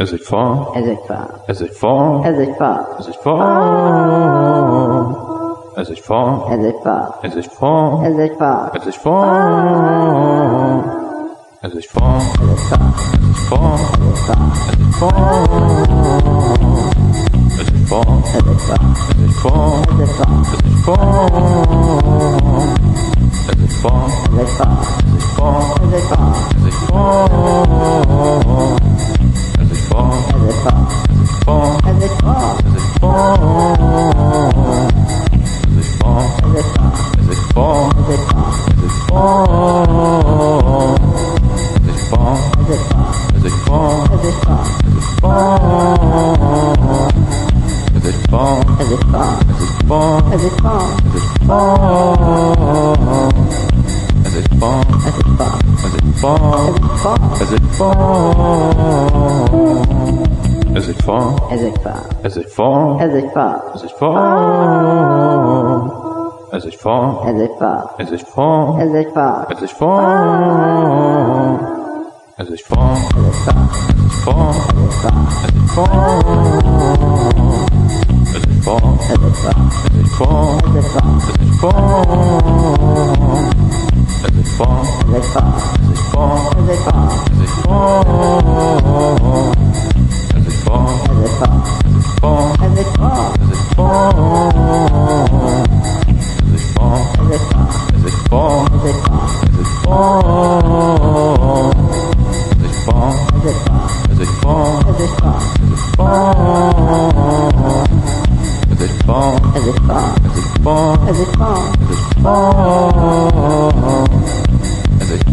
Is it far? Is it far? Is it far? Is it far? Is it far? Is it far? Is it far? Is it far? Is it far? Is it far? Is it far? Is it far? Is it far? Is it far? Is it far? Is it far? Is it far? Far? Is it far? Is it far? Is it far? Is it far? Is it far? Is it far? Is it far? Is it far? Is it far? Is it far? Is it far? Is it far? Is it far? Is it far? Is it far? Is it far? Is it far? Is it far? Is it far? Is it far? Is it far? Is it far? Is it far? Is it far? Is it far? Is it far? Is it far? Is it far? Is it far?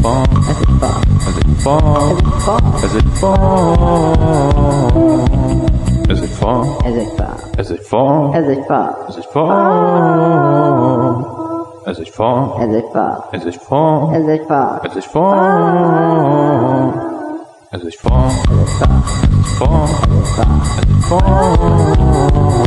Far? Is it far? Is it far? Is it far? Is it far? Is it far? Is it far? Is it far? Is it far? Is it far? Is it far? Is it far? Is it far? Is it far? Is it far? Is it far? Is it far?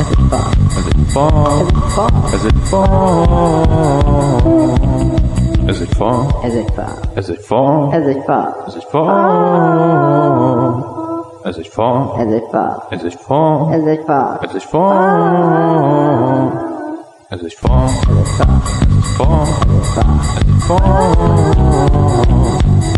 Is it far? Is it far? Is it far? Is it far? Is it far? Is it far? Is it far? Is it far? Is it far? Is it far? Is it far? Is it far? Is it far? Is it far? Is it far? Is it far? Is it far?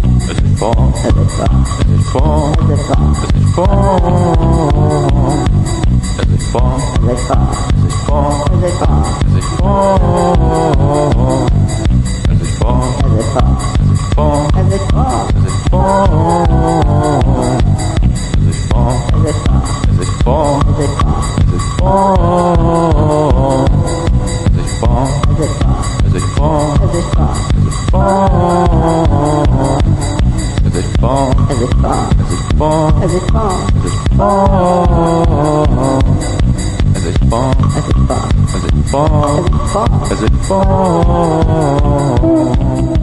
As it falls, as it falls, as it falls. as it falls, as it falls, as it falls, as it falls.